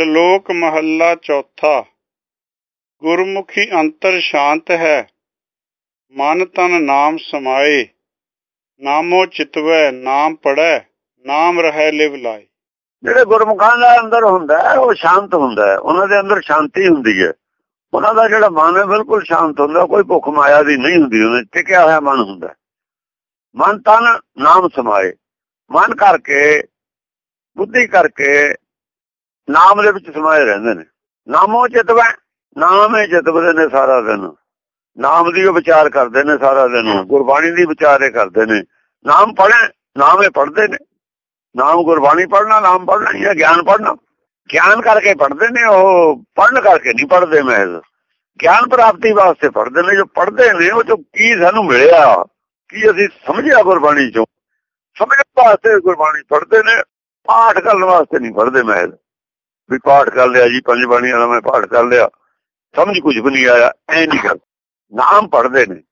ਸ਼ਲੋਕ ਮਹੱਲਾ ਚੌਥਾ। ਗੁਰਮੁਖੀ ਅੰਤਰ ਸ਼ਾਂਤ ਹੈ। ਮਨ ਤਨ ਨਾਮ ਸਮਾਏ। ਨਾਮੋ ਚਿਤਵੈ, ਨਾਮ ਪੜੈ ਨਾਮ ਰਹਿ ਲਿਵ ਲਾਏ। ਜਿਹੜੇ ਗੁਰਮੁਖਾਂ ਦਾ ਅੰਦਰ ਹੁੰਦਾ ਉਹ ਸ਼ਾਂਤ ਹੁੰਦਾ ਹੈ। ਉਹਨਾਂ ਦੇ ਅੰਦਰ ਸ਼ਾਂਤੀ ਹੁੰਦੀ ਹੈ। ਉਹਨਾਂ ਦਾ ਜਿਹੜਾ ਮਨ ਹੈ, ਬਿਲਕੁਲ ਸ਼ਾਂਤ ਹੁੰਦਾ ਕੋਈ ਭੁੱਖ ਮਾਇਆ ਦੀ ਨਹੀਂ ਹੁੰਦੀ ਉਹਨੇ ਟਿਕਿਆ ਹੋਇਆ ਮਨ ਹੁੰਦਾ ਮਨ ਤਨ ਨਾਮ ਸਮਾਏ। ਮਨ ਕਰਕੇ, ਬੁੱਧੀ ਕਰਕੇ ਨਾਮ ਦੇ ਵਿੱਚ ਸਮਾਏ ਰਹਿੰਦੇ ਨੇ। ਨਾਮੋ ਚਿਤਵੈ, ਨਾਮ ਹੀ ਚਿਤਵਦੇ ਨੇ ਸਾਰਾ ਦਿਨ। ਨਾਮ ਦੀ ਉਹ ਵਿਚਾਰ ਕਰਦੇ ਨੇ ਸਾਰਾ ਦਿਨ। ਗੁਰਬਾਣੀ ਦੀ ਵਿਚਾਰੇ ਕਰਦੇ ਨੇ। ਨਾਮ ਪੜ੍ਹੇ, ਨਾਮ ਪੜ੍ਹਦੇ ਨੇ। ਨਾਮ ਗੁਰਬਾਣੀ ਪੜ੍ਹਨਾ, ਨਾਮ ਪੜ੍ਹਨਾ ਜਾਂ ਗਿਆਨ ਪੜ੍ਹਨਾ। ਗਿਆਨ ਕਰਕੇ ਪੜ੍ਹਦੇ ਨੇ, ਉਹ ਪੜ੍ਹਨ ਕਰਕੇ ਨਹੀਂ ਪੜ੍ਹਦੇ ਮਹਿਜ਼। ਗਿਆਨ ਪ੍ਰਾਪਤੀ ਵਾਸਤੇ ਪੜ੍ਹਦੇ ਨੇ। ਜੋ ਪੜ੍ਹਦੇ ਨੇ, ਉਹ ਜੋ ਕੀ ਸਾਨੂੰ ਮਿਲਿਆ? ਕੀ ਅਸੀਂ ਸਮਝਿਆ ਗੁਰਬਾਣੀ ਚੋਂ? ਸਮਝਣ ਵਾਸਤੇ ਗੁਰਬਾਣੀ ਪੜ੍ਹਦੇ ਨੇ। ਪਾਠ ਕਰਨ ਵਾਸਤੇ ਨਹੀਂ ਪੜ੍ਹਦੇ ਮਹਿਜ਼। ਵੀ ਪਾਠ ਕਰ ਲਿਆ ਜੀ, ਪੰਜ ਬਾਣੀਆਂ ਦਾ ਮੈਂ ਪਾਠ ਕਰ ਲਿਆ। ਸਮਝ ਕੁਝ ਵੀ ਨਹੀਂ ਆਇਆ, ਐ ਨਹੀਂ ਕਰ ਨਾਮ ਪੜ੍ਹਦੇ ਨੇ।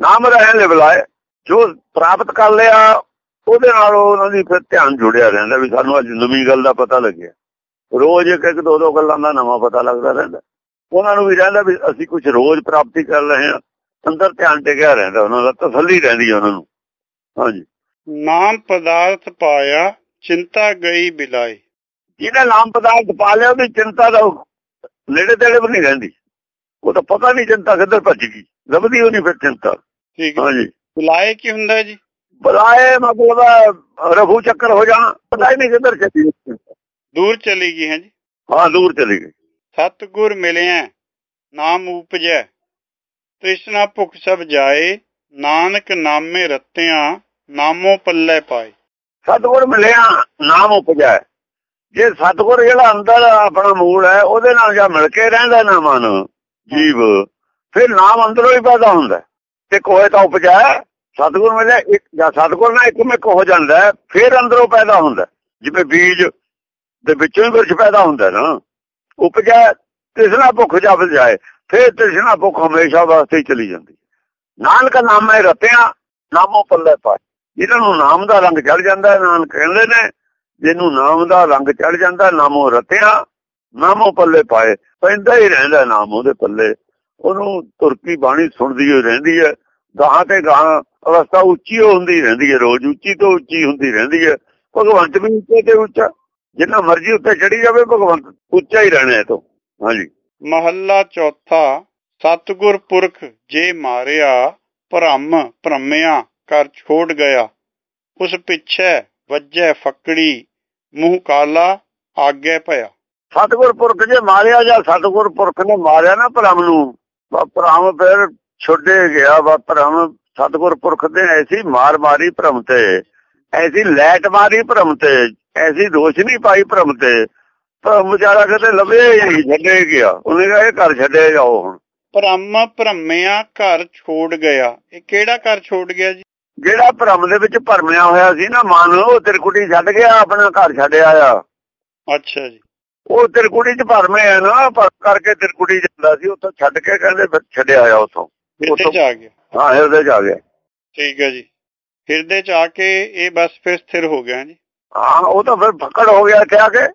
ਨਾਮ ਰਹਿਣ ਲੈ ਬੁਲਾਏ ਜੋ ਪ੍ਰਾਪਤ ਕਰ ਲਿਆ, ਉਹਦੇ ਨਾਲ ਉਹਨਾਂ ਦੀ ਫਿਰ ਧਿਆਨ ਜੁੜਿਆ ਰਹਿੰਦਾ ਵੀ ਸਾਨੂੰ ਅੱਜ ਨਵੀਂ ਗੱਲ ਦਾ ਪਤਾ ਲੱਗਿਆ। ਰੋਜ਼ ਇੱਕ ਇੱਕ ਦੋ ਦੋ ਗੱਲਾਂ ਦਾ ਨਵਾਂ ਪਤਾ ਲੱਗਦਾ ਰਹਿੰਦਾ। ਉਹਨਾਂ ਨੂੰ ਵੀ ਰਹਿੰਦਾ ਵੀ ਅਸੀਂ ਕੁਝ ਰੋਜ਼ ਪ੍ਰਾਪਤੀ ਕਰ ਰਹੇ ਹਾਂ, ਅੰਦਰ ਧਿਆਨ ਟਿਕਿਆ ਰਹਿੰਦਾ, ਉਹਨਾਂ ਦਾ ਤਸੱਲੀ ਰਹਿੰਦੀ ਉਹਨਾਂ ਨੂੰ। ਹਾਂਜੀ। ਨਾਮ ਪਦਾਰਥ ਪਾਇਆ, ਚਿੰਤਾ ਗਈ ਬਿਲਾਈ ਜਿਹਨੇ ਨਾਮ ਪਦਾਰਥ ਪਾ ਲਿਆ ਉਹਦੀ ਚਿੰਤਾ ਦਾ ਨੇੜੇ ਤੇੜੇ ਵੀ ਨਹੀਂ ਰਹਿੰਦੀ। ਉਹ ਤਾਂ ਪਤਾ ਨਹੀਂ ਚਿੰਤਾ ਕਿੱਧਰ ਭੱਜ ਗਈ। ਲੱਭਦੀ ਉਹ ਨਹੀਂ ਫਿਰ ਚਿੰਤਾ। ਠੀਕ ਹੈ। ਹਾਂਜੀ। ਬਿਲਾਏ ਕੀ ਹੁੰਦਾ ਜੀ? ਬੁਲਾਏ ਮਤਲਬ ਰਫੂ ਚੱਕਰ ਹੋ ਜਾਣਾ। ਪਤਾ ਹੀ ਨਹੀਂ ਕਿੱਧਰ ਚੱਲੀ ਦੂਰ ਚਲੀ ਗਈ ਹੈ ਜੀ? ਹਾਂ ਦੂਰ ਚਲੀ ਗਈ। ਸਤਗੁਰ ਮਿਲਿਆ ਨਾਮ ਉਪਜੈ। ਤ੍ਰਿਸ਼ਨਾ ਭੁਖ ਸਭ ਜਾਏ ਨਾਨਕ ਨਾਮੇ ਰਤਿਆਂ ਨਾਮੋ ਪੱਲੇ ਪਾਏ। ਸਤਗੁਰ ਮਿਲਿਆ ਨਾਮ ਉਪਜੈ। ਜੇ ਸਤਗੁਰ ਜਿਹੜਾ ਅੰਦਰ ਆਪਣਾ ਮੂਲ ਹੈ, ਉਹਦੇ ਨਾਲ ਜਾਂ ਮਿਲ ਕੇ ਰਹਿੰਦਾ ਨਾ ਮਨ, ਜੀਵ, ਫਿਰ ਨਾਮ ਅੰਦਰੋਂ ਹੀ ਪੈਦਾ ਹੁੰਦਾ ਤੇ ਕੋਏ ਤਾਂ ਉਪਜੈ ਸਤਗੁਰ ਮਿਲਿਆ, ਇੱਕ ਜਾਂ ਸਤਗੁਰ ਨਾਲ ਇੱਕ ਮਿਕ ਹੋ ਜਾਂਦਾ ਫਿਰ ਅੰਦਰੋਂ ਪੈਦਾ ਹੁੰਦਾ ਜਿਵੇਂ ਬੀਜ ਦੇ ਵਿੱਚੋਂ ਹੀ ਵਿਰਛ ਪੈਦਾ ਹੁੰਦਾ ਨਾ, ਉਪਜੈ ਤ੍ਰਿਸ਼ਨਾ ਭੁੱਖ ਜਬ ਜਾਏ, ਫਿਰ ਤ੍ਰਿਸ਼ਨਾ ਭੁੱਖ ਹਮੇਸ਼ਾ ਵਾਸਤੇ ਹੀ ਚਲੀ ਜਾਂਦੀ ਨਾਨਕ ਨਾਮੇ ਰਤਿਆਂ, ਨਾਮੋ ਪੱਲੇ ਪਾਏ। ਜਿਹਨਾਂ ਨੂੰ ਨਾਮ ਦਾ ਰੰਗ ਚੜ ਜਾਂਦਾ ਨਾਨਕ ਕਹਿੰਦੇ ਨੇ ਜਿਹਨੂੰ ਨਾਮ ਦਾ ਰੰਗ ਚੜ ਜਾਂਦਾ, ਨਾਮੋ ਰਤਿਆ, ਨਾਮੋ ਪੱਲੇ ਪਾਏ। ਪੈਂਦਾ ਹੀ ਰਹਿੰਦਾ ਨਾਮ ਉਹਦੇ ਪੱਲੇ। ਉਹਨੂੰ ਤੁਰਕੀ ਬਾਣੀ ਸੁਣਦੀ ਹੋਈ ਰਹਿੰਦੀ ਹੈ। ਗਾਹਾਂ ਤੇ ਗਾਹਾਂ ਅਵਸਥਾ ਉੱਚੀ ਹੁੰਦੀ ਰਹਿੰਦੀ ਹੈ ਰੋਜ਼। ਉੱਚੀ ਤੋਂ ਉੱਚੀ ਹੁੰਦੀ ਰਹਿੰਦੀ ਹੈ। ਭਗਵੰਤ ਵੀ ਉੱਚੇ ਤੇ ਉੱਚਾ। ਜਿੰਨਾ ਮਰਜ਼ੀ ਉੱਤੇ ਚੜੀ ਜਾਵੇ, ਭਗਵੰਤ ਉੱਚਾ ਹੀ ਰਹਿਣਾ ਹੈ ਤੋਂ। ਹਾਂਜੀ। ਮਹੱਲਾ ਚੌਥਾ, ਸਤਗੁਰ ਪੁਰਖ ਜੇ ਮਾਰਿਆ, ਭ੍ਰਮ ਭ੍ਰਮਿਆ ਕਰ ਛੋੜ ਗਿਆ। ਉਸ ਪਿੱਛੇ ਵੱਜੈ ਫੱਕੜੀ ਮੂੰਹ ਕਾਲਾ ਆਗੇ ਭਇਆ ਸਤਗੁਰ ਪੁਰਖ ਜੇ ਮਾਰਿਆ ਜਾਂ ਸਤਗੁਰ ਪੁਰਖ ਨੇ ਮਾਰਿਆ ਨਾ ਭ੍ਰਮ ਨੂੰ ਭ੍ਰਮ ਫਿਰ ਛੋਡੇ ਗਿਆ ਵਾ ਭ੍ਰਮ ਸਤਗੁਰ ਪੁਰਖ ਨੇ ਐਸੀ ਮਾਰ ਮਾਰੀ ਭ੍ਰਮ ਤੇ ਐਸੀ ਲੈਟ ਮਾਰੀ ਭ੍ਰਮ ਤੇ ਐਸੀ ਰੋਸ਼ਨੀ ਪਾਈ ਭ੍ਰਮ ਤੇ। ਭ੍ਰਮ ਵਿਚਾਰਾ ਕਿਤੇ ਲਵੇ ਹੀ ਛੱਡੇ ਗਿਆ ਉਹਨੇ ਕਿਹਾ ਇਹ ਘਰ ਛੱਡੇ ਜਾਓ ਹੁਣ। ਭ੍ਰਮ ਭ੍ਰਮਿਆ ਘਰ ਛੋੜ ਗਿਆ। ਇਹ ਕਿਹੜਾ ਘਰ ਛੋੜ ਗਿਆ ਜੀ? ਜਿਹੜਾ ਭ੍ਰਮ ਦੇ ਵਿੱਚ ਭਰਮਿਆ ਹੋਇਆ ਸੀ ਨਾ ਮਨ ਉਹ ਤਿਰਕੁਟੀ ਛੱਡ ਗਿਆ ਆਪਣਾ ਘਰ ਛੱਡਿਆ ਆ ਅੱਛਾ ਜੀ। ਉਹ ਤਿਰਕੁਟੀ ਚ ਭਰਮੇ ਆ ਨਾ ਪਰ ਕਰਕੇ ਤਿਰਕੁਟੀ ਜਾਂਦਾ ਸੀ ਉੱਥੋਂ ਛੱਡ ਕੇ ਕਹਿੰਦੇ ਫਿਰ ਛੱਡਿਆ ਆ ਉੱਥੋਂ। ਚ ਆ ਗਿਆ। ਹਾਂ ਹਿਰਦੇ ਚ ਆ ਗਿਆ। ਠੀਕ ਹੈ ਜੀ। ਹਿਰਦੇ ਚ ਆ ਕੇ ਇਹ ਬਸ ਫਿਰ ਸਥਿਰ ਹੋ ਗਿਆ ਜੀ। ਹਾਂ ਉਹ ਤਾਂ ਫਿਰ ਫੱਕੜ ਹੋ ਗਿਆ ਕਿਹਾ ਕਿ?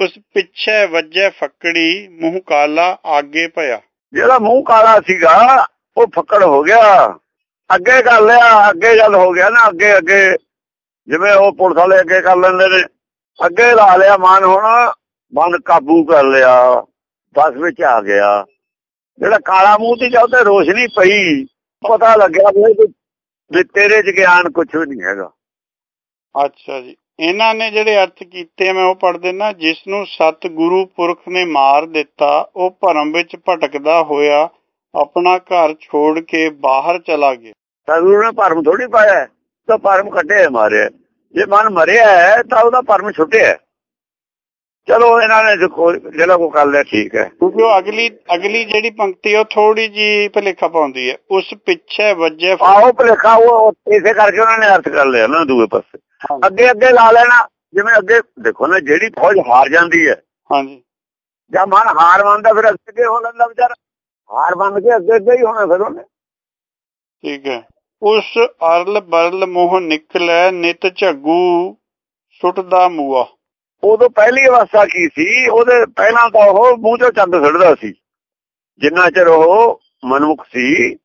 ਉਸ ਪਿੱਛੇ ਵੱਜੈ ਫੱਕੜੀ ਮੂੰਹ ਕਾਲਾ ਆਗੇ ਭਇਆ। ਜਿਹੜਾ ਮੂੰਹ ਕਾਲਾ ਸੀਗਾ ਉਹ ਫੱਕੜ ਹੋ ਗਿਆ। ਅੱਗੇ ਕਰ ਲਿਆ, ਅੱਗੇ ਗੱਲ ਹੋ ਗਿਆ ਨਾ, ਅੱਗੇ ਅੱਗੇ। ਜਿਵੇਂ ਉਹ ਪੁਲਿਸ ਵਾਲੇ ਅੱਗੇ ਕਰ ਲੈਂਦੇ ਨੇ। ਅੱਗੇ ਲਾ ਲਿਆ ਮਨ, ਹੁਣ ਮਨ ਕਾਬੂ ਕਰ ਲਿਆ। ਬਸ ਵਿੱਚ ਆ ਗਿਆ। ਜਿਹੜਾ ਕਾਲਾ ਮੂੰਹ ਤੇ ਜਾਂਦੇ ਰੋਸ਼ਨੀ ਪਈ। ਪਤਾ ਲੱਗਿਆ ਵੀ ਤੇਰੇ ਚ ਗਿਆਨ ਕੁਝ ਵੀ ਨਹੀਂ ਹੈਗਾ। ਅੱਛਾ ਜੀ। ਇਹਨਾਂ ਨੇ ਜਿਹੜੇ ਅਰਥ ਕੀਤੇ, ਮੈਂ ਉਹ ਪੜ੍ਹ ਦਿੰਨਾ ਜਿਸ ਨੂੰ ਸਤਿਗੁਰੂ ਪੁਰਖ ਨੇ ਮਾਰ ਦਿੱਤਾ, ਉਹ ਭਰਮ ਵਿੱਚ ਭਟਕਦਾ ਹੋਇਆ ਆਪਣਾ ਘਰ ਛੋੜ ਕੇ ਬਾਹਰ ਚਲਾ ਗਿਆ। ਸਤਿਗੁਰੂ ਨੇ ਭਰਮ ਥੋੜੀ ਪਾਇਆ ਤਾਂ ਭਰਮ ਕੱਢਿਆ ਮਾਰਿਆ ਜੇ ਮਨ ਮਰਿਆ ਹੈ ਤਾਂ ਉਹਦਾ ਭਰਮ ਛੁੱਟਿਆ ਚਲੋ ਇਹਨਾਂ ਨੇ ਜਿਹੜਾ ਕੋ ਕਰ ਲਿਆ ਠੀਕ ਹੈ। ਕਿਉਂਕਿ ਉਹ ਅਗਲੀ ਅਗਲੀ ਜਿਹੜੀ ਪੰਕਤੀ ਉਹ ਥੋੜੀ ਜੀ ਭਲੇਖਾ ਪਾਉਂਦੀ ਹੈ। ਉਸ ਪਿੱਛੇ ਵੱਜੇ ਆਹੋ ਭਲੇਖਾ ਉਹ ਇਸੇ ਕਰਕੇ ਉਹਨਾਂ ਨੇ ਅਰਥ ਕਰ ਲਿਆ ਨਾ ਦੂਏ ਪਾਸੇ। ਅੱਗੇ ਅੱਗੇ ਲਾ ਲੈਣਾ। ਜਿਵੇਂ ਅੱਗੇ ਦੇਖੋ ਨਾ ਜਿਹੜੀ ਫੌਜ ਹਾਰ ਜਾਂਦੀ ਹੈ। ਹਾਂਜੀ। ਜਾਂ ਮਨ ਹਾਰ ਮੰਨਦਾ ਫਿਰ ਅੱਗੇ ਹੋ ਲੈਂਦਾ ਵਿਚਾਰਾ। ਹਾਰ ਮੰਨ ਕੇ ਅੱਗੇ ਅੱਗੇ ਹੀ ਹੋਣਾ ਫਿਰ ਉਹਨੇ। ਠੀਕ ਹੈ। ਉਸ ਅਰਲ ਬਰਲ ਮੋਹ ਨਿਕਲੇ ਨਿਤ ਝੱਗੂ ਸੁੱਟਦਾ ਮੂਆ। ਉਦੋਂ ਪਹਿਲੀ ਅਵਸਥਾ ਕੀ ਸੀ? ਉਹਦੇ ਪਹਿਲਾਂ ਤਾਂ ਉਹ ਮੂੰਹ ਚੋਂ ਚੰਦ ਛੱਡਦਾ ਸੀ। ਜਿੰਨਾ ਚਿਰ ਉਹ ਮਨਮੁਖ ਸੀ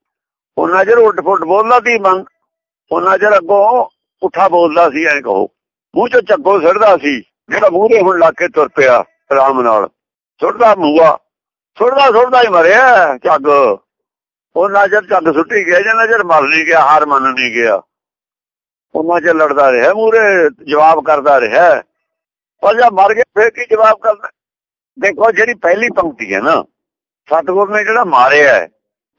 ਉਹਨਾਂ ਚਿਰ ਉੱਡ ਫੁੱਟ ਬੋਲਦਾ ਸੀ ਮਨ। ਉਹਨਾਂ ਚਿਰ ਅੱਗੋਂ ਉੱਠਾ ਬੋਲਦਾ ਸੀ ਐਂ ਕਹੋ। ਮੂੰਹ ਚੋਂ ਚੱਗੋ ਛੱਡਦਾ ਸੀ ਜਿਹੜਾ ਮੂਹਰੇ ਹੁਣ ਲਾ ਕੇ ਤੁਰ ਪਿਆ ਆਰਾਮ ਨਾਲ। ਛੁੱਟਦਾ ਮੂਆ। ਛੁੱਟਦਾ ਛੁੱਟਦਾ ਹੀ ਮਰਿਆ ਚੱਗ ਉਹਨਾਂ ਚਿਰ ਚੱਗ ਸੁੱਟੀ ਗਿਆ ਜਿੰਨਾ ਚਿਰ ਮਰ ਨਹੀਂ ਗਿਆ ਹਾਰ ਮੰਨ ਨਹੀਂ ਗਿਆ। ਉਹਨਾਂ ਚ ਲੜਦਾ ਰਿਹਾ ਮੂਰੇ ਜਵਾਬ ਕਰਦਾ ਰਿਹਾ। ਪਰ ਜਦ ਮਰ ਗਿਆ ਫਿਰ ਕੀ ਜਵਾਬ ਕਰਨਾ ਦੇਖੋ ਜਿਹੜੀ ਪਹਿਲੀ ਪੰਕਤੀ ਹੈ ਨਾ ਸਤਗੁਰ ਨੇ ਜਿਹੜਾ ਮਾਰਿਆ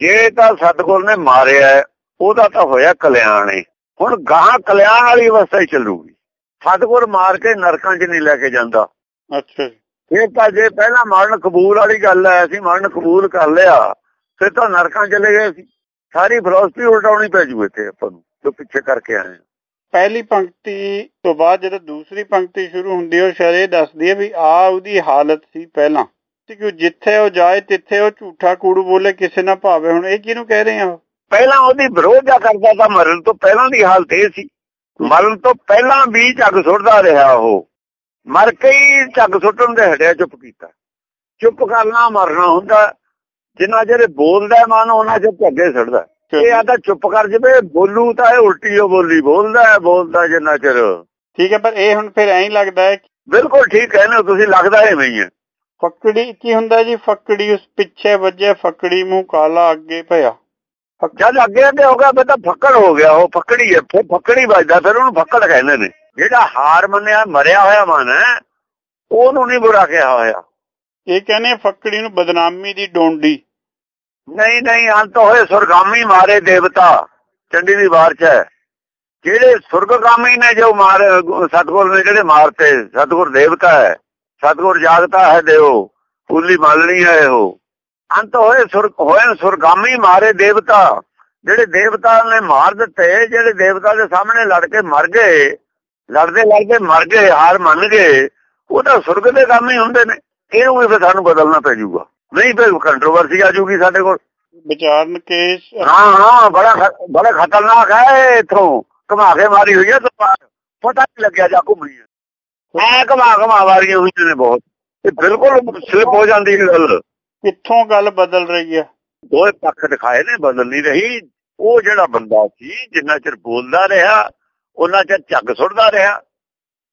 ਜੇ ਤਾਂ ਸਤਗੁਰ ਨੇ ਮਾਰਿਆ ਹੈ, ਉਹਦਾ ਤਾਂ ਹੋਇਆ ਕਲਿਆਣ ਏ। ਹੁਣ ਗਾਹ ਕਲਿਆਣ ਵਾਲੀ ਅਵਸਥਾ ਹੀ ਚੱਲੂਗੀ। ਸਤਗੁਰ ਮਾਰ ਕੇ ਨਰਕਾਂ 'ਚ ਨਹੀਂ ਲੈ ਕੇ ਜਾਂਦਾ। ਅੱਛਾ ਜੀ ਇਹ ਤਾਂ ਜੇ ਪਹਿਲਾਂ ਮਰਨ ਕਬੂਲ ਵਾਲੀ ਗੱਲ ਹੈ ਅਸੀਂ ਮਰਨ ਕਬੂਲ ਕਰ ਲਿਆ ਫਿਰ ਤਾਂ ਨਰਕਾਂ ਚਲੇ ਗਏ ਸੀ ਸਾਰੀ ਫਿਲਾਸਫੀ ਉਲਟਾਉਣੀ ਪੈ ਜੂ ਇੱਥੇ ਆਪਾਂ ਨੂੰ ਜੋ ਪਿੱਛੇ ਕਰਕੇ ਆਏ ਪਹਿਲੀ ਪੰਕਤੀ ਤੋਂ ਬਾਅਦ ਜਦੋਂ ਦੂਸਰੀ ਪੰਕਤੀ ਸ਼ੁਰੂ ਹੁੰਦੀ ਹੈ ਉਹ ਇਹ ਦੱਸਦੀ ਹੈ ਵੀ ਆ ਉਹਦੀ ਹਾਲਤ ਸੀ ਪਹਿਲਾਂ। ਕਿ ਜਿੱਥੇ ਉਹ ਜਾਏ ਤਿੱਥੇ ਉਹ ਝੂਠਾ ਕੂੜੂ ਬੋਲੇ ਕਿਸੇ ਨਾ ਭਾਵੇ। ਹੁਣ ਇਹ ਕਿਹਨੂੰ ਕਹਿ ਰਹੇ ਆ? ਪਹਿਲਾਂ ਉਹਦੀ ਵਿਰੋਧਤਾ ਕਰਦਾ ਤਾਂ ਮਰਨ ਤੋਂ ਪਹਿਲਾਂ ਦੀ ਹਾਲਤ ਇਹ ਸੀ। ਮਰਨ ਤੋਂ ਪਹਿਲਾਂ ਵੀ ਝੱਗ ਸੁੱਟਦਾ ਰਿਹਾ ਉਹ। ਮਰ ਕੇ ਹੀ ਝੱਗ ਸੁੱਟਣ ਦੇ ਹਟਿਆ ਚੁੱਪ ਕੀਤਾ। ਚੁੱਪ ਕਰਨਾ ਮਰਨਾ ਹੁੰਦਾ। ਜਿੰਨਾ ਚਿਰ ਬੋਲਦਾ ਮਨ ਉਹਨਾਂ ਚਿਰ ਝੱਗੇ ਸੁੱਟਦਾ। ਇਹ ਆ ਤਾਂ ਚੁੱਪ ਕਰ ਜਵੇ ਬੋਲੂ ਤਾਂ ਇਹ ਉਲਟੀ ਉਹ ਬੋਲੀ ਬੋਲਦਾ ਹੈ ਬੋਲਦਾ ਜਿੰਨਾ ਚਿਰ। ਠੀਕ ਹੈ ਪਰ ਇਹ ਹੁਣ ਫਿਰ ਐਂ ਲੱਗਦਾ ਹੈ ਬਿਲਕੁਲ ਠੀਕ ਕਹਿੰਦੇ ਹੋ ਤੁਸੀਂ ਲੱਗਦਾ ਐਵੇਂ ਹੀ ਹੈ। ਫੱਕੜੀ ਕੀ ਹੁੰਦਾ ਜੀ? ਫੱਕੜੀ ਉਸ ਪਿੱਛੇ ਵੱਜੇ ਫੱਕੜੀ ਮੂੰਹ ਕਾਲਾ ਅੱਗੇ ਪਿਆ। ਜਦ ਅੱਗੇ ਅੱਗੇ ਹੋ ਗਿਆ ਫਿਰ ਤਾਂ ਫੱਕੜ ਹੋ ਗਿਆ ਉਹ ਫੱਕੜੀ ਹੈ ਫਿਰ ਫੱਕੜੀ ਵੱਜਦਾ ਫਿਰ ਉਹਨੂੰ ਫੱਕੜ ਕਹਿੰਦੇ ਨੇ। ਜਿਹੜਾ ਹਾਰ ਮੰਨਿਆ ਮਰਿਆ ਹੋਇਆ ਮਨ ਹੈ ਉਹਨੂੰ ਨਹੀਂ ਬੁਰਾ ਕਿਹਾ ਹੋਇਆ। ਇਹ ਕਹਿੰਦੇ ਫੱਕੜੀ ਨੂੰ ਬਦਨਾਮੀ ਦੀ ਡੋਂਡੀ। ਨਹੀਂ ਨਹੀਂ ਅੰਤ ਹੋਏ ਸੁਰਗਾਮੀ ਮਾਰੇ ਦੇਵਤਾ ਚੰਡੀ ਦੀ ਵਾਰ ਚ ਹੈ। ਜਿਹੜੇ ਸੁਰਗਗਾਮੀ ਨੇ ਜੋ ਮਾਰ ਸਤਗੁਰ ਨੇ ਜਿਹੜੇ ਮਾਰਤੇ ਸਤਗੁਰ ਦੇਵਤਾ ਹੈ ਸਤਗੁਰ ਜਾਗਤਾ ਹੈ ਦੇਵ ਉਲੀ ਮੰਨਣੀ ਹੈ ਉਹ ਅੰਤ ਹੋਏ ਸੁਰ ਹੋਏ ਸੁਰਗਾਮੀ ਮਾਰੇ ਦੇਵਤਾ ਜਿਹੜੇ ਦੇਵਤਾ ਨੇ ਮਾਰ ਦਿੱਤੇ ਜਿਹੜੇ ਦੇਵਤਾ ਦੇ ਸਾਹਮਣੇ ਲੜ ਕੇ ਮਰ ਗਏ ਲੜਦੇ ਲੜਦੇ ਮਰ ਗਏ ਹਾਰ ਮੰਨ ਗਏ ਉਹ ਤਾਂ ਸੁਰਗ ਦੇ ਕੰਮ ਹੀ ਹੁੰਦੇ ਨੇ। ਇਹਨੂੰ ਵੀ ਫਿਰ ਸਾਨੂੰ ਬਦਲਣਾ ਪੈ ਜਾਊਗਾ। ਨਹੀਂ ਫਿਰ ਕੰਟਰੋਵਰਸੀ ਆ ਜਾਊਗੀ ਸਾਡੇ ਕੋਲ। ਵਿਚਾਰਨ ਕੇਸ ਹਾਂ ਹਾਂ ਬੜਾ ਬੜਾ ਖਤਰਨਾਕ ਹੈ ਇਥੋਂ। ਘੁਮਾ ਕੇ ਮਾਰੀ ਹੋਈ ਹੈ ਪਤਾ ਨਹੀਂ ਲੱਗਿਆ ਜਾ ਘੁੰਮੀ ਹੈ ਐ ਘੁਮਾ ਘੁਮਾ ਵਾਰੀਆਂ ਹੋਈਆਂ ਨੇ ਬਹੁਤ। ਇਹ ਬਿਲਕੁਲ ਸਲਿਪ ਹੋ ਜਾਂਦੀ ਹੈ ਗੱਲ। ਕਿੱਥੋਂ ਗੱਲ ਬਦਲ ਰਹੀ ਹੈ ਦੋਏ ਪੱਖ ਦਿਖਾਏ ਨੇ ਬਦਲ ਨਹੀਂ ਰਹੀ। ਉਹ ਜਿਹੜਾ ਬੰਦਾ ਸੀ ਜਿੰਨਾ ਚਿਰ ਬੋਲਦਾ ਰਿਹਾ ਉਹਨਾਂ ਚਿਰ ਝੱਗ ਸੁੱਟਦਾ ਰਿਹਾ।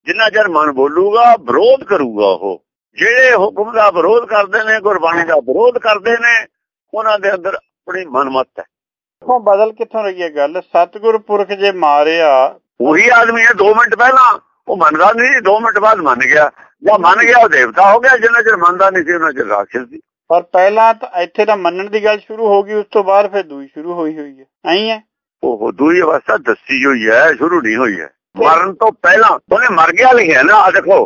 ਜਿੰਨਾ ਚਿਰ ਮਨ ਬੋਲੂਗਾ ਵਿਰੋਧ ਕਰੂਗਾ ਉਹ। ਜਿਹੜੇ ਹੁਕਮ ਦਾ ਵਿਰੋਧ ਕਰਦੇ ਨੇ ਗੁਰਬਾਣੀ ਦਾ ਵਿਰੋਧ ਕਰਦੇ ਨੇ ਉਹਨਾਂ ਦੇ ਅੰਦਰ ਆਪਣੀ ਮਨਮਤ ਹੈ। ਕਿੱਥੋਂ ਬਦਲ ਕਿੱਥੋਂ ਰਹੀ ਹੈ ਗੱਲ? ਸਤਿਗੁਰ ਪੁਰਖ ਜੇ ਮਾਰਿਆ। ਉਹੀ ਆਦਮੀ ਹੈ 2 ਮਿੰਟ ਪਹਿਲਾਂ। ਉਹ ਮੰਨਦਾ ਨਹੀਂ 2 ਮਿੰਟ ਬਾਅਦ ਮੰਨ ਗਿਆ। ਜਾਂ ਮੰਨ ਗਿਆ ਉਹ ਦੇਵਤਾ ਹੋ ਗਿਆ ਜਿੰਨਾ ਚਿਰ ਮੰਨਦਾ ਨਹੀਂ ਸੀ ਉਹਨਾਂ ਚਿਰ ਰਾਖਸ਼ ਸੀ। ਪਰ ਪਹਿਲਾਂ ਤਾਂ ਇੱਥੇ ਤਾਂ ਮੰਨਣ ਦੀ ਗੱਲ ਸ਼ੁਰੂ ਹੋ ਗਈ ਉਸ ਤੋਂ ਬਾਅਦ ਫਿਰ ਦੂਈ ਸ਼ੁਰੂ ਹੋਈ ਹੋਈ ਹੈ। ਐਂ ਹੈ। ਉਹ ਦੂਈ ਅਵਸਥਾ ਦੱਸੀ ਹੋਈ ਹੈ ਸ਼ੁਰੂ ਨਹੀਂ ਹੋਈ ਹੈ। ਮਰਨ ਤੋਂ ਪਹਿਲਾਂ ਉਹਨੇ ਮਰ ਗਿਆ ਲਿਖਿਆ ਨਾ ਆ ਦੇਖੋ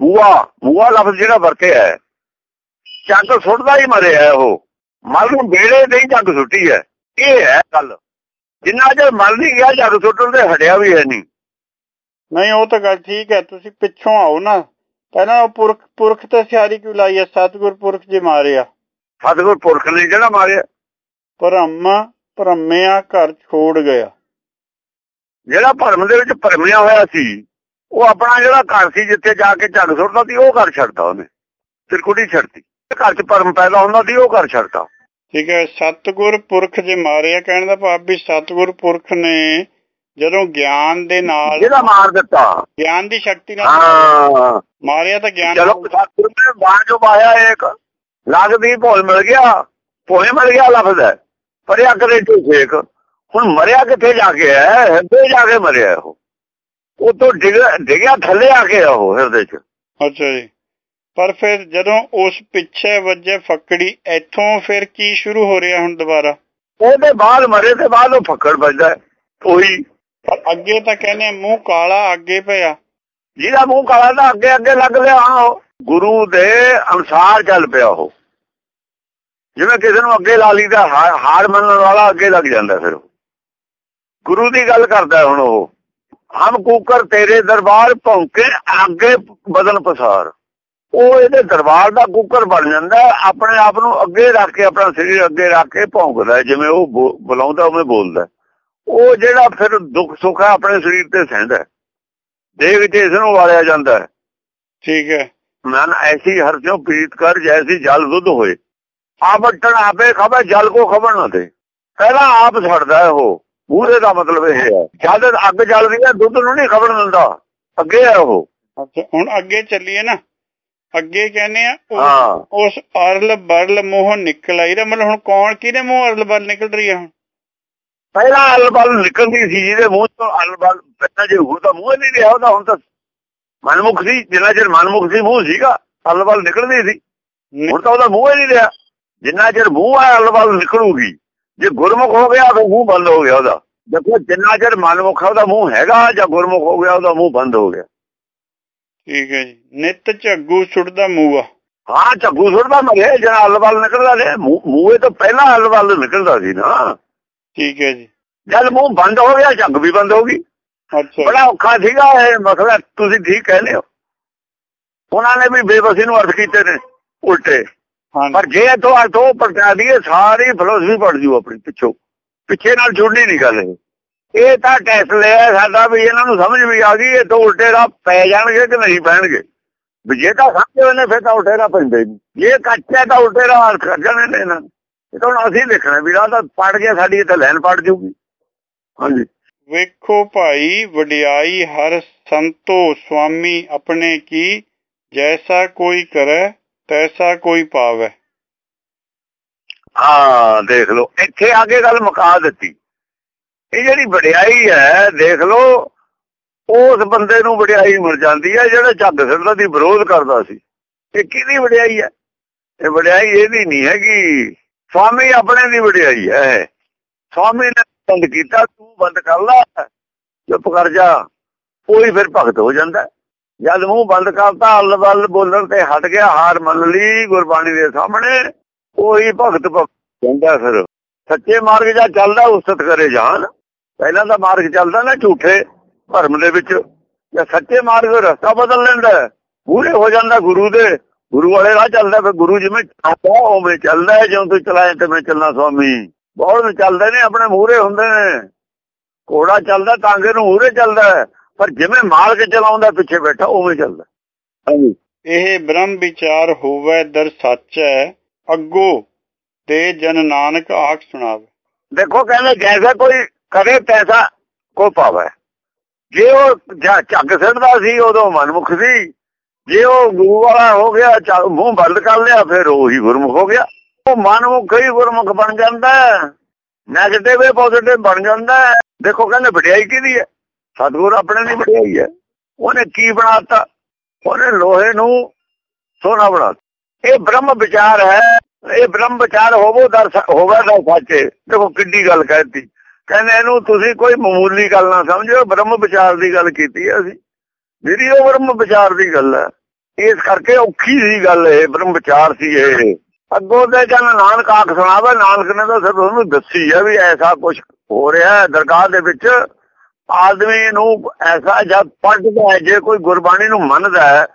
ਬੂਆ ਬੂਆ ਲਫ਼ਜ਼ ਜਿਹੜਾ ਵਰਤਿਆ ਹੈ ਚੱਕ ਸੁੱਟਦਾ ਹੀ ਮਰਿਆ ਉਹ। ਮਰਨ ਵੇਲੇ ਨਹੀਂ ਜੱਗ ਸੁੱਟੀ ਹੈ। ਇਹ ਹੈ ਗੱਲ। ਜਿੰਨਾ ਚਿਰ ਮਰ ਨਹੀਂ ਗਿਆ ਜੱਗ ਸੁੱਟਣ ਤੇ ਹਟਿਆ ਵੀ ਹੈ ਨਹੀਂ। ਨਹੀਂ ਉਹ ਤਾਂ ਗੱਲ ਠੀਕ ਹੈ ਤੁਸੀਂ ਪਿੱਛੋਂ ਆਓ ਨਾ। ਪਹਿਲਾਂ ਉਹ ਪੁਰਖ ਪੁਰਖ ਤੇ ਸਿਆਰੀ ਕਿਉਂ ਲਾਈ ਹੈ? ਸਤਿਗੁਰ ਪੁਰਖ ਜੇ ਮਾਰਿਆ। ਸਤਿਗੁਰ ਪੁਰਖ ਨੇ ਜਿਹੜਾ ਮਾਰਿਆ। ਭਰਮ ਭਰਮਿਆ ਘਰ ਛੋੜ ਗਿਆ। ਜਿਹੜਾ ਭਰਮ ਦੇ ਵਿੱਚ ਭਰਮਿਆ ਹੋਇਆ ਸੀ ਉਹ ਆਪਣਾ ਜਿਹੜਾ ਘਰ ਸੀ ਜਿੱਥੇ ਜਾ ਕੇ ਝੱਗ ਸੁੱਟਦਾ ਸੀ ਉਹ ਘਰ ਛੱਡਤਾ ਉਹਨੇ। ਤਿਰਕੁੜੀ ਛੱਡਤੀ। ਘਰ 'ਚ ਭਰਮ ਪੈਦਾ ਹੁੰਦਾ ਸੀ ਉਹ ਘਰ ਛੱਡਤਾ। ਠੀਕ ਹੈ ਸਤਿਗੁਰ ਪੁਰਖ ਜੇ ਮਾਰਿਆ ਕਹਿਣ ਦਾ ਭਾਵ ਵੀ ਸਤਿਗੁਰ ਪੁਰਖ ਨੇ ਜਦੋਂ ਗਿਆਨ ਦੇ ਨਾਲ ਜਿਹੜਾ ਮਾਰ ਦਿੱਤਾ। ਗਿਆਨ ਦੀ ਸ਼ਕਤੀ ਨਾਲ ਮਾਰਿਆ ਤਾਂ ਗਿਆਨ ਚਲੋ ਸਤਿਗੁਰ ਨੇ ਬਾਣ ਜੋ ਪਾਇਆ ਇੱਕ। ਲੱਗਦੀ ਭੋਲ ਮਿਲ ਗਿਆ। ਭੋਲੇ ਮਿਲ ਗਿਆ ਲਫ਼ਜ਼ ਹੈ ਪਰ ਇਹ ਅਕਰੇ ਤੋਂ ਛੇਕ ਹੁਣ ਮਰਿਆ ਕਿੱਥੇ ਜਾ ਕੇ ਹੈ ਹਿਰਦੇ ਜਾ ਕੇ ਮਰਿਆ ਉਹ। ਉਹ ਤੋਂ ਡਿੱਗ ਡਿੱਗਿਆ ਥੱਲੇ ਆ ਕੇ ਉਹ ਹਿਰਦੇ 'ਚ। ਅੱਛਾ ਜੀ। ਪਰ ਫਿਰ ਜਦੋਂ ਉਸ ਪਿੱਛੇ ਵੱਜੇ ਫੱਕੜੀ ਇੱਥੋਂ ਫਿਰ ਕੀ ਸ਼ੁਰੂ ਹੋ ਰਿਹਾ ਹੁਣ ਦੁਬਾਰਾ? ਉਹਦੇ ਬਾਅਦ ਮਰੇ ਤੇ ਬਾਅਦ ਉਹ ਫੱਕੜ ਵੱਜਦਾ। ਉਹੀ। ਪਰ ਅੱਗੇ ਤਾਂ ਕਹਿੰਦੇ ਮੂੰਹ ਕਾਲਾ ਅੱਗੇ ਪਿਆ। ਜਿਹਦਾ ਮੂੰਹ ਕਾਲਾ ਤਾਂ ਅੱਗੇ ਅੱਗੇ ਲੱਗ ਲਿਆ ਗੁਰੂ ਦੇ ਅਨਸਾਰ ਚੱਲ ਪਿਆ ਉਹ। ਜਿਵੇਂ ਕਿਸੇ ਨੂੰ ਅੱਗੇ ਲਾ ਲਈਦਾ ਹਾਰ ਮੰਨਣ ਵਾਲਾ ਅੱਗੇ ਲੱਗ ਜਾਂਦਾ ਫਿਰ। ਗੁਰੂ ਦੀ ਗੱਲ ਕਰਦਾ ਹੁਣ ਉਹ ਹਮ ਕੂਕਰ ਤੇਰੇ ਦਰਬਾਰ ਭੌਂਕੇ ਅੱਗੇ ਬਦਨ ਪਸਾਰ ਉਹ ਇਹਦੇ ਦਰਬਾਰ ਦਾ ਕੂਕਰ ਬਣ ਜਾਂਦਾ ਆਪਣੇ ਆਪ ਨੂੰ ਅੱਗੇ ਰੱਖ ਕੇ ਆਪਣਾ ਸਰੀਰ ਅੱਗੇ ਰੱਖ ਕੇ ਭੌਂਕਦਾ ਜਿਵੇਂ ਉਹ ਬੁਲਾਉਂਦਾ ਉਵੇਂ ਬੋਲਦਾ। ਉਹ ਜਿਹੜਾ ਫਿਰ ਦੁੱਖ ਸੁੱਖ ਆਪਣੇ ਸਰੀਰ ਤੇ ਸਹਿੰਦਾ। ਦੇਹ ਵਿੱਚ ਇਸ ਨੂੰ ਵਾਲਿਆ ਜਾਂਦਾ ਠੀਕ ਹੈ ਮਨ ਐਸੀ ਹਰ ਜੋ ਪ੍ਰੀਤ ਕਰ ਜੈਸੀ ਜਲ ਦੁੱਧ ਹੋਏ ਆਪ ਬਟਣ ਆਪੇ ਖਬਰ ਜਲ ਕੋ ਖਬਰ ਨਾ ਦੇ। ਪਹਿਲਾਂ ਆਪ ਛੱਡਦਾ ਉਹ। ਪੂਰੇ ਦਾ ਮਤਲਬ ਇਹ ਹੈ। ਜਦ ਅੱਗ ਜਲਦੀ ਹੈ ਦੁੱਧ ਨੂੰ ਨਹੀਂ ਖਬਰ ਦਿੰਦਾ। ਅੱਗੇ ਹੈ ਉਹ। ਹੁਣ ਅੱਗੇ ਚੱਲੀਏ ਨਾ। ਅੱਗੇ ਕਹਿੰਦੇ ਆ ਉਸ- ਅਰਲ ਬਰਲ ਮੋਹ ਨਿਕਲ ਆਈ ਦਾ। ਮਤਲਬ ਹੁਣ ਕੌਣ ਕਿਹਦੇ ਮੂੰਹ ਅਰਲ ਬਰਲ ਨਿਕਲ ਰਹੀ ਹੈ ਹੁਣ? ਪਹਿਲਾਂ ਅਲਬਲ ਨਿਕਲਦੀ ਸੀ ਜਿਹਦੇ ਮੂੰਹ ਤੋਂ ਅਲਬਲ ਪਹਿਲਾਂ ਜੇ ਹੁਣ ਤਾਂ ਮੂੰਹ ਨਹੀਂ ਰਿਹਾ ਉਹਦਾ ਹੁਣ ਤਾਂ ਮਨਮੁਖ ਸੀ ਜਿੰਨਾ ਚਿਰ ਮਨਮੁਖ ਸੀ ਮੂੰਹ ਸੀਗਾ ਅਲਬਲ ਨਿਕਲਦੀ ਸੀ। ਹੁਣ ਤਾਂ ਉਹਦਾ ਮੂੰਹ ਹੀ ਨਹੀਂ ਰਿਹਾ। ਜਿੰਨਾ ਚਿਰ ਮੂੰਹ ਹੈ ਅਲਬਲ ਨਿਕਲੂਗੀ ਜੇ ਗੁਰਮੁਖ ਹੋ ਗਿਆ ਤਾਂ ਮੂੰਹ ਬੰਦ ਹੋ ਗਿਆ ਉਹਦਾ। ਦੇਖੋ ਜਿੰਨਾ ਚਿਰ ਮਨਮੁਖ ਉਹਦਾ ਮੂੰਹ ਹੈਗਾ ਜਾਂ ਗੁਰਮੁਖ ਹੋ ਗਿਆ ਉਹਦਾ ਮੂੰਹ ਬੰਦ ਹੋ ਗਿਆ। ਠੀਕ ਹੈ ਜੀ। ਨਿਤ ਝੱਗੂ ਛੁੱਟਦਾ ਮੂਆ ਹਾਂ ਝੱਗੂ ਸੁੱਟਦਾ ਮਰੇ ਜਿਹੜਾ ਅਲਬਲ ਨਿਕਲਦਾ ਨੇ ਮੂੰਹੇ ਤੋਂ ਪਹਿਲਾਂ ਅਲਬਲ ਨਿਕਲਦਾ ਸੀ ਨਾ। ਠੀਕ ਹੈ ਜੀ। ਜਦ ਮੂੰਹ ਬੰਦ ਹੋ ਗਿਆ ਝੱਗ ਵੀ ਬੰਦ ਹੋ ਗਈ। ਅੱਛਾ। ਬੜਾ ਔਖਾ ਸੀਗਾ ਇਹ ਮਸਲਾ। ਤੁਸੀਂ ਠੀਕ ਕਹਿੰਦੇ ਹੋ। ਉਹਨਾਂ ਨੇ ਵੀ ਬੇਬਸੀ ਨੂੰ ਅਰਥ ਕੀਤੇ ਨੇ ਉਲਟੇ। ਪਰ ਜੇ ਤੋਂ ਅਰਥੋਂ ਪਲਟਾ ਦਈਏ ਸਾਰੀ ਫਿਲਾਸਫੀ ਪੜ ਜੂ ਆਪਣੀ ਪਿੱਛੋਂ। ਪਿੱਛੇ ਨਾਲ ਜੁੜਨੀ ਨਹੀਂ ਗੱਲ ਇਹ। ਇਹ ਤਾਂ ਟੈਸਟ ਲਿਆ ਸਾਡਾ ਵੀ ਇਹਨਾਂ ਨੂੰ ਸਮਝ ਵੀ ਆ ਗਈ ਇਹ ਤੋਂ ਉਲਟੇ ਦਾ ਪੈ ਜਾਣਗੇ ਕਿ ਨਹੀਂ ਪੈਣਗੇ। ਵੀ ਜੇ ਤਾਂ ਸਮਝੇ ਨੇ ਫਿਰ ਤਾਂ ਉਲਟੇ ਦਾ ਪੈਂਦੇ ਨਹੀਂ ਜੇ ਕੱਚਾ ਤਾਂ ਉਲਟੇ ਦਾ ਅਰਥ ਕਰ ਜਾਣੇ ਨੇ ਇਹਨਾਂ। ਇਹ ਤਾਂ ਅਸੀਂ ਲਿਖਣਾ ਵੀ ਆਹ ਤਾਂ ਪੜ ਗਿਆ ਸਾਡੀ ਤਾਂ ਲਾਈਨ ਪੜ ਜੂਗੀ। ਹਾਂਜੀ। ਵੇਖੋ ਭਾਈ ਵਡਿਆਈ ਹਰ ਸੰਤੋ ਸੁਆਮੀ ਆਪਣੇ ਕੀ ਜੈਸਾ ਕੋਈ ਕਰੈ ਤੈਸਾ ਕੋਈ ਪਾਵੈ। ਹਾਂ, ਦੇਖ ਲਓ। ਇੱਥੇ ਆਗੇ ਗੱਲ ਮੁਕਾ ਦਿੱਤੀ। ਇਹ ਜਿਹੜੀ ਵਡਿਆਈ ਹੈ, ਦੇਖ ਲਓ, ਉਸ ਬੰਦੇ ਨੂੰ ਵਡਿਆਈ ਮਿਲ ਜਾਂਦੀ ਹੈ, ਜਿਹੜਾ ਝੱਗ ਸਿਰਦਾ ਦੀ ਵਿਰੋਧ ਕਰਦਾ ਸੀ। ਇਹ ਕਿਹਦੀ ਵਡਿਆਈ ਹੈ? ਇਹ ਵਡਿਆਈ ਇਹਦੀ ਨਹੀਂ ਹੈਗੀ। ਸਵਾਮੀ ਆਪਣੇ ਦੀ ਵਡਿਆਈ ਹੈ ਸਵਾਮੀ ਨੇ ਬੰਦ ਕੀਤਾ, ਤੂੰ ਬੰਦ ਕਰ ਲੈ, ਚੁੱਪ ਕਰ ਜਾ। ਕੋਈ ਫਿਰ ਭਗਤ ਹੋ ਜਾਂਦਾ। ਜਦ ਮੂੰਹ ਬੰਦ ਕਰਤਾ, ਅੱਲ ਵੱਲ ਬੋਲਣ ਤੇ ਹਟ ਗਿਆ, ਹਾਰ ਮੰਨ ਲਈ ਗੁਰਬਾਣੀ ਦੇ ਸਾਹਮਣੇ। ਕੋਈ ਭਗਤ ਭਗਤ ਫਿਰ, ਸੱਚੇ ਮਾਰਗ ਜਾਂ ਚੱਲਦਾ, ਉਸਤ ਕਰੇ ਜਾਨ। ਪਹਿਲਾਂ ਦਾ ਮਾਰਗ ਚੱਲਦਾ ਨਾ ਝੂਠੇ ਧਰਮ ਦੇ ਵਿੱਚ। ਜਾਂ ਸੱਚੇ ਮਾਰਗ ਦਾ ਰਸਤਾ ਬਦਲ ਲੈਂਦਾ ਪੂਰੇ ਹੋ ਜਾਂਦਾ ਗੁਰੂ ਦੇ। ਗੁਰੂ ਵਾਲੇ ਰਾਹ ਚੱਲਦਾ, ਫਿਰ ਗੁਰੂ ਜਿਵੇਂ ਚਾਹਦਾ ਉਵੇਂ ਚੱਲਦਾ ਜਿਉਂ ਤੂੰ ਚਲਾਏ ਤੇ ਮੈਂ ਚੱਲਣਾ ਸੁਆਮੀ ਬਹੁਤ ਚੱਲਦੇ ਨੇ, ਆਪਣੇ ਮੂਹਰੇ ਹੁੰਦੇ ਨੇ। ਘੋੜਾ ਚੱਲਦਾ, ਟਾਂਗੇ ਨੂੰ ਮੂਹਰੇ ਚੱਲਦਾ ਪਰ ਜਿਵੇਂ ਮਾਲਕ ਚਲਾਉਂਦਾ ਪਿੱਛੇ ਬੈਠਾ ਉਵੇਂ ਚੱਲਦਾ। ਹਾਂਜੀ। ਇਹ ਬ੍ਰਹਮ ਵਿਚਾਰ ਹੋਵੇ ਦਰ ਸੱਚੈ ਅੱਗੋ ਤੇ ਜਨ ਨਾਨਕ ਆਖ ਸੁਣਾਵੇ। ਦੇਖੋ ਕਹਿੰਦੇ ਜੈਸਾ ਕੋਈ ਕਰੇ ਤੈਸਾ ਕੋ ਪਾਵੇ। ਜੇ ਉਹ ਝੱਗ ਸਿੱਟਦਾ ਸੀ ਉਦੋਂ ਮਨਮੁਖ ਸੀ। ਜੇ ਉਹ ਗੁਰੂ ਵਾਲਾ ਹੋ ਗਿਆ ਮੂੰਹ ਬੰਦ ਕਰ ਲਿਆ ਫਿਰ ਉਹ ਹੀ ਗੁਰਮੁਖ ਹੋ ਗਿਆ। ਉਹ ਮਨਮੁਖ ਹੀ ਗੁਰਮੁਖ ਬਣ ਜਾਂਦਾ ਨੈਗੇਟਿਵ ਹੀ ਪੋਜ਼ਿਟਿਵ ਬਣ ਜਾਂਦਾ ਹੈ। ਦੇਖੋ ਕਹਿੰਦੇ ਵਡਿਆਈ ਕਿਹਦੀ ਹੈ? ਸਤਿਗੁਰ ਆਪਣੇ ਦੀ ਵਡਿਆਈ ਹੈ ਉਹਨੇ ਕੀ ਬਣਾਤਾ? ਉਹਨੇ ਲੋਹੇ ਨੂੰ ਸੋਨਾ ਬਣਾਤਾ। ਇਹ ਬ੍ਰਹਮ ਵਿਚਾਰ ਹੈ। ਇਹ ਬ੍ਰਹਮ ਵਿਚਾਰ ਹੋਵੋ ਦਰ ਹੋਵੇ ਤਾਂ ਸੱਚੇ। ਦੇਖੋ ਕਿੱਡੀ ਗੱਲ ਕਹਿਤੀ। ਕਹਿੰਦੇ ਇਹਨੂੰ ਤੁਸੀਂ ਕੋਈ ਮਾਮੂਲੀ ਗੱਲ ਨਾ ਸਮਝੋ ਬ੍ਰਹਮ ਵਿਚਾਰ ਦੀ ਗੱਲ ਕੀਤੀ ਹੈ ਅਸੀਂ। ਜਿਹੜੀ ਉਹ ਬ੍ਰਹਮ ਵਿਚਾਰ ਦੀ ਗੱਲ ਹੈ। ਇਸ ਕਰਕੇ ਔਖੀ ਸੀ ਗੱਲ ਇਹ। ਬ੍ਰਹਮ ਵਿਚਾਰ ਸੀ ਇਹ। ਅੱਗੋਂ ਤੇ ਜਨ ਨਾਨਕ ਆਖ ਸੁਣਾਵੇ। ਨਾਨਕ ਨੇ ਤਾਂ ਸਿਰਫ ਉਹਨੂੰ ਦੱਸੀ ਆ ਵੀ ਐਸਾ ਕੁਝ ਹੋ ਰਿਹਾ ਦਰਗਾਹ ਦੇ ਵਿੱਚ। ਆਦਮੀ ਨੂੰ ਐਸਾ ਜਦ ਪੜਦਾ ਹੈ, ਜੇ ਕੋਈ ਗੁਰਬਾਣੀ ਨੂੰ ਮੰਨਦਾ ਹੈ,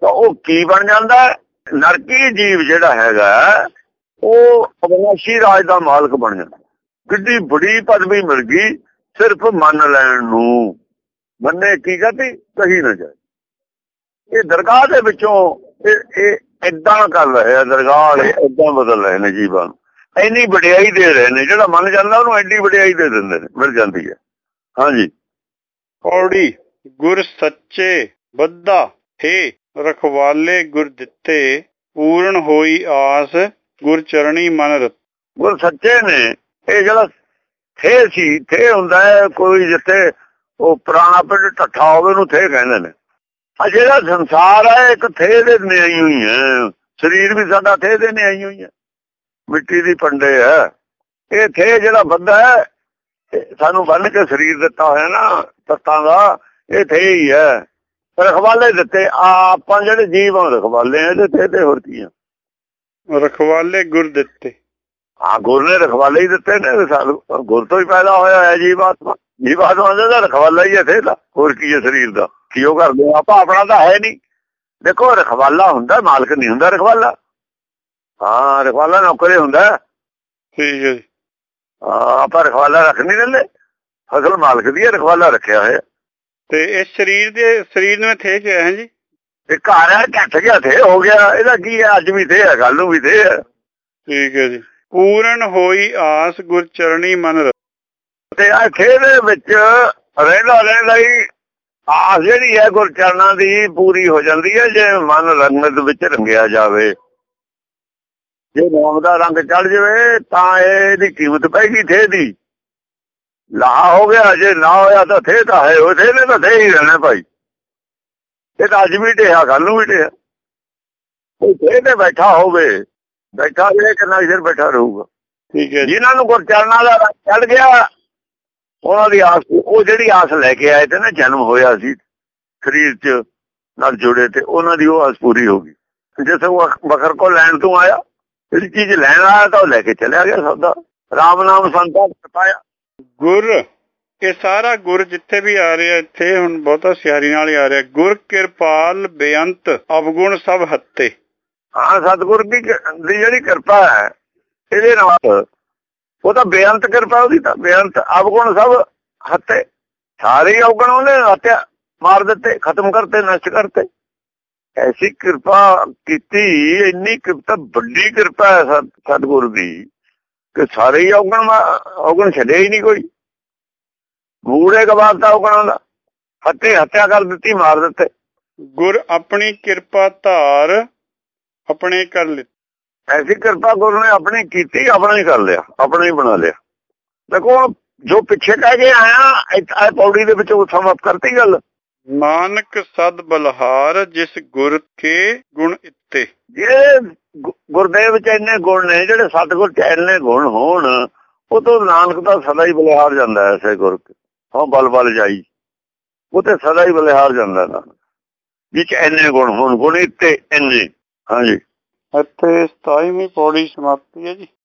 ਤਾਂ ਉਹ ਕੀ ਬਣ ਜਾਂਦਾ ਨਰਕੀ ਜੀਵ ਜਿਹੜਾ ਹੈਗਾ ਉਹ ਅਬਨਾਸ਼ੀ ਰਾਜ ਦਾ ਮਾਲਕ ਬਣ ਜਾਂਦਾ ਕਿੱਡੀ ਬੜੀ ਪਦਵੀ ਮਿਲ ਗਈ ਸਿਰਫ ਮੰਨ ਲੈਣ ਨੂੰ। ਮੰਨੇ ਕੀ ਕਹਤੀ ਕਹੀ ਨਾ ਜਾਏ। ਇਹ ਦਰਗਾਹ ਦੇ ਵਿੱਚੋਂ ਇਹ ਇਹ ਇਦਾਂ ਕਰ ਰਹੇ ਆ, ਦਰਗਾਹ ਵਾਲੇ ਇਦਾਂ ਬਦਲ ਰਹੇ ਨੇ ਜੀਵਾਂ ਨੂੰ। ਇੰਨੀ ਵਡਿਆਈ ਦੇ ਰਹੇ ਨੇ, ਜਿਹੜਾ ਮੰਨ ਜਾਂਦਾ ਉਹਨੂੰ ਐਡੀ ਵਡਿਆਈ ਦੇ ਦਿੰਦੇ ਨੇ, ਮਿਲ ਜਾਂਦੀ ਹੈ। ਹਾਂਜੀ। ਕੌੜੀ ਗੁਰ ਸੱਚੇ ਬੱਧਾ ਹੈ ਰਖਵਾਲੇ ਗੁਰ ਦਿੱਤੇ ਪੂਰਨ ਹੋਈ ਆਸ ਗੁਰ ਚਰਣੀ ਮਨ ਰਤ। ਉਹ ਸੱਚੇ ਨੇ ਇਹ ਜਿਹੜਾ ਥੇ ਸੀ ਥੇ ਹੁੰਦਾ ਹੈ ਕੋਈ ਜਿੱਥੇ ਉਹ ਪੁਰਾਣਾ ਪਿੰਡ ਠੱਠਾ ਹੋਵੇ ਉਹਨੂੰ ਥੇ ਕਹਿੰਦੇ ਨੇ। ਆ ਜਿਹੜਾ ਸੰਸਾਰ ਹੈ ਇੱਕ ਥੇ ਦੇ ਨੇ ਆਈ ਹੋਈ ਹੈ। ਸਰੀਰ ਵੀ ਸਾਡਾ ਥੇ ਦੇ ਨੇ ਆਈ ਹੋਈ ਹੈ। ਮਿੱਟੀ ਦੀ ਪੰਡੇ ਹੈ। ਇਹ ਥੇ ਜਿਹੜਾ ਬੰਦਾ ਹੈ ਸਾਨੂੰ ਬੰਨ ਕੇ ਸਰੀਰ ਦਿੱਤਾ ਹੋਇਆ ਨਾ ਤੱਤਾਂ ਦਾ ਇਹ ਥੇ ਹੀ ਹੈ। ਰਖਵਾਲੇ ਦਿੱਤੇ ਆ ਆਪਾਂ ਜਿਹੜੇ ਜੀਵ ਹਾਂ ਰਖਵਾਲੇ ਆ ਥੇ ਤੇ ਹੋਰ ਕੀ ਆ? ਰਖਵਾਲੇ ਗੁਰ ਦਿੱਤੇ। ਹਾਂ ਗੁਰ ਨੇ ਰਖਵਾਲੇ ਹੀ ਦਿੱਤੇ ਨੇ ਗੁਰ ਤੋਂ ਹੀ ਪੈਦਾ ਹੋਇਆ ਹੈ ਜੀਵਾਤਮਾ ਜੀਵਾਤਮਾ ਦਾ ਤਾਂ ਰਖਵਾਲਾ ਹੀ ਹੈ ਥੇ ਦਾ ਹੋਰ ਕੀ ਹੈ ਸਰੀਰ ਦਾ? ਕੀ ਉਹ ਕਰਦੇ ਆ? ਆਪਾਂ ਆਪਣਾ ਤਾਂ ਹੈ ਨਹੀਂ। ਦੇਖੋ ਰਖਵਾਲਾ ਹੁੰਦਾ ਮਾਲਕ ਨਹੀਂ ਹੁੰਦਾ ਰਖਵਾਲਾ। ਹਾਂ ਰਖਵਾਲਾ ਨੌਕਰੇ ਹੁੰਦਾ। ਠੀਕ ਹੈ ਜੀ। ਹਾਂ ਆਪਾਂ ਰਖਵਾਲਾ ਰੱਖ ਨਹੀਂ ਦਿੰਦੇ। ਫਸਲ ਮਾਲਕ ਦੀ ਹੈ ਰਖਵਾਲਾ ਰੱਖਿਆ ਹੋਇਆ। ਤੇ ਇਸ ਸਰੀਰ ਦੇ ਸਰੀਰ ਨੂੰ ਇੱਥੇ ਕਿਹਾ ਹੈ ਜੀ? ਤੇ ਘਰ ਆ ਘੱਟ ਗਿਆ ਥੇ ਹੋ ਗਿਆ। ਇਹਦਾ ਕੀ ਹੈ ਅੱਜ ਵੀ ਥੇ ਹੈ ਕੱਲ ਨੂੰ ਵੀ ਥੇ ਹੈ। ਠੀਕ ਹੈ ਜੀ। ਪੂਰਨ ਹੋਈ ਆਸ ਗੁਰ ਚਰਣੀ ਮਨ ਤੇ ਆ ਖੇਦੇ ਵਿੱਚ ਰਹਿੰਦਾ ਰਹਿੰਦਾ ਹੀ ਆਸ ਜਿਹੜੀ ਹੈ ਗੁਰਚਰਨਾਂ ਦੀ ਪੂਰੀ ਹੋ ਜਾਂਦੀ ਹੈ ਜੇ ਮਨ ਰੰਗਤ ਵਿੱਚ ਰੰਗਿਆ ਜਾਵੇ। ਜੇ ਨਾਮ ਦਾ ਰੰਗ ਚੜ ਜਾਵੇ ਤਾਂ ਇਹਦੀ ਕੀਮਤ ਪੈਗੀ ਥੇ ਦੀ ਲਾ ਹੋ ਗਿਆ ਜੇ ਨਾ ਹੋਇਆ ਤਾਂ ਥੇ ਤਾਂ ਹੈ ਉਹ ਥੇ ਨੇ ਤਾਂ ਥੇ ਹੀ ਰਹਿਣਾ ਭਾਈ। ਇਹ ਤਾਂ ਅੱਜ ਵੀ ਢਿਆ ਕੱਲ ਨੂੰ ਵੀ ਢਿਆ ਕੋਈ ਥੇ ਤੇ ਬੈਠਾ ਹੋਵੇ ਬੈਠਾ ਰਹੇ ਕਿੰਨਾ ਚਿਰ ਬੈਠਾ ਰਹੂਗਾ। ਠੀਕ ਹੈ ਜਿਨ੍ਹਾਂ ਨੂੰ ਗੁਰਚਰਨਾਂ ਦਾ ਰੰਗ ਚੜ ਗਿਆ ਉਹਨਾਂ ਦੀ ਆਸ ਉਹ ਜਿਹੜੀ ਆਸ ਲੈ ਕੇ ਆਏ ਤੇ ਨਾ ਜਨਮ ਹੋਇਆ ਸੀ ਸਰੀਰ 'ਚ ਨਾਲ ਜੁੜੇ ਤੇ ਉਹਨਾਂ ਦੀ ਉਹ ਆਸ ਪੂਰੀ ਹੋ ਗਈ। ਜਿਸ ਉਹ ਬਕਰ ਕੋ ਲੈਣ ਤੋਂ ਆਇਆ ਜਿਹੜੀ ਚੀਜ਼ ਲੈਣ ਆਇਆ ਤਾਂ ਉਹ ਲੈ ਕੇ ਚਲਿਆ ਗਿਆ ਸੌਦਾ। ਰਾਮ ਨਾਮ ਸੰਤਾ ਪਾਇਆ ਗੁਰ ਇਹ ਸਾਰਾ ਗੁਰ ਜਿੱਥੇ ਵੀ ਆ ਰਿਹਾ ਇੱਥੇ ਹੁਣ ਬਹੁਤਾ ਸਿਆਰੀ ਨਾਲ ਹੀ ਆ ਰਿਹਾ। ਗੁਰ ਕਿਰਪਾਲ ਬੇਅੰਤ ਅਵਗੁਣ ਸਭ ਹੱਤੇ। ਹਾਂ ਸਤਿਗੁਰ ਦੀ ਜਿਹੜੀ ਕਿਰਪਾ ਹੈ ਇਹਦੇ ਨਾਲ ਉਹ ਤਾਂ ਬੇਅੰਤ ਕਿਰਪਾ ਉਹਦੀ ਤਾਂ ਬੇਅੰਤ ਅਵਗੁਣ ਸਭ ਹੱਤੇ। ਸਾਰੇ ਅਵਗੁਣ ਉਹਨੇ ਹੱਤਿਆ ਮਾਰ ਦਿੱਤੇ ਖਤਮ ਕਰਤੇ ਨਸ਼ਟ ਕਰਤੇ। ਐਸੀ ਕਿਰਪਾ ਕੀਤੀ ਇੰਨੀ ਕਿਰਪਾ ਵੱਡੀ ਕਿਰਪਾ ਹੈ ਸਤ- ਸਤਿਗੁਰ ਦੀ ਕਿ ਸਾਰੇ ਹੀ ਮਾ- ਅਵਗੁਣ ਛੱਡੇ ਹੀ ਨਹੀਂ ਕੋਈ। ਬੂੜੇ ਗਵਾਤਾ ਅਵਗੁਣਾਂ ਦਾ ਹੱਤੇ ਹੱਤਿਆ ਕਰ ਦਿੱਤੀ ਮਾਰ ਦਿੱਤੇ। ਗੁਰ ਆਪਣੀ ਕਿਰਪਾ ਧਾਰ ਆਪਣੇ ਕਰ ਲਿ ਐਸੀ ਕਿਰਪਾ ਗੁਰੂ ਨੇ ਆਪਣੀ ਕੀਤੀ ਆਪਣਾ ਹੀ ਕਰ ਲਿਆ ਆਪਣਾ ਹੀ ਬਣਾ ਲਿਆ। ਦੇਖੋ ਜੋ ਪਿੱਛੇ ਕਹਿ ਕੇ ਆਇਆ ਇਹ ਪੌੜੀ ਦੇ ਵਿੱਚ ਉਹ ਸਮਾਪਤ ਕਰਤੀ ਗੱਲ। ਨਾਨਕ ਸਦ ਬਲਹਾਰ ਜਿਸ ਗੁਰ ਕੇ ਗੁਣ ਇੱਤੇ। ਜੇ ਗੁ- ਗੁਰਦੇਵ ਚ ਇੰਨੇ ਗੁਣ ਨੇ ਜਿਹੜੇ ਸਤਿਗੁਰ ਚ ਇੰਨੇ ਗੁਣ ਹੋਣ ਉਹ ਤੋਂ ਨਾਨਕ ਤਾਂ ਸਦਾ ਹੀ ਬਲਿਹਾਰ ਜਾਂਦਾ ਹੈ ਐਸੇ ਗੁਰ ਕੇ। ਹਾਂ ਬਲ ਬਲ ਜਾਈ ਉਹ ਤੇ ਸਦਾ ਹੀ ਬਲਿਹਾਰ ਜਾਂਦਾ ਨਾਨਕ ਵਿੱਚ ਇੰਨੇ ਗੁਣ ਹੋਣ ਗੁਣ ਇੱਤੇ ਇੰਨੇ। ਹਾਂਜੀ। ਇੱਥੇ 27ਵੀਂ ਪੌੜੀ ਸਮਾਪਤੀ ਹੈ ਜੀ।